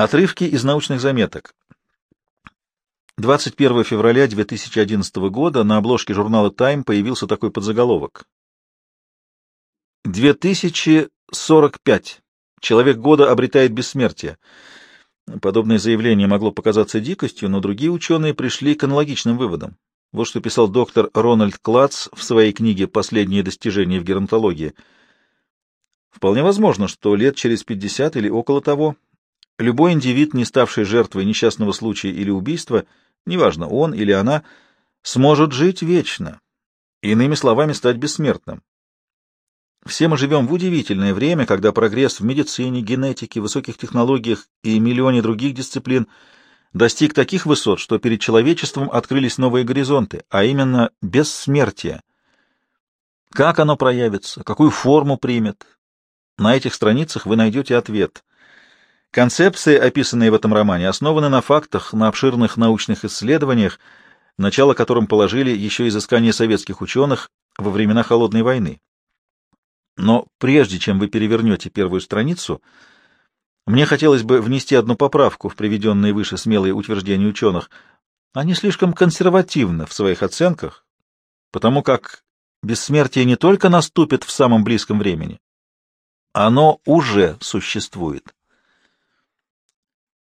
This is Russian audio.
Отрывки из научных заметок. 21 февраля 2011 года на обложке журнала Time появился такой подзаголовок. 2045. Человек года обретает бессмертие. Подобное заявление могло показаться дикостью, но другие ученые пришли к аналогичным выводам. Вот что писал доктор Рональд Клац в своей книге «Последние достижения в геронтологии». Вполне возможно, что лет через 50 или около того любой индивид, не ставший жертвой несчастного случая или убийства, неважно, он или она, сможет жить вечно, иными словами, стать бессмертным. Все мы живем в удивительное время, когда прогресс в медицине, генетике, высоких технологиях и миллионе других дисциплин достиг таких высот, что перед человечеством открылись новые горизонты, а именно бессмертие. Как оно проявится, какую форму примет? На этих страницах вы найдете ответ. Концепции, описанные в этом романе, основаны на фактах, на обширных научных исследованиях, начало которым положили еще изыскания советских ученых во времена Холодной войны. Но прежде чем вы перевернете первую страницу, мне хотелось бы внести одну поправку в приведенные выше смелые утверждения ученых. Они слишком консервативны в своих оценках, потому как бессмертие не только наступит в самом близком времени, оно уже существует.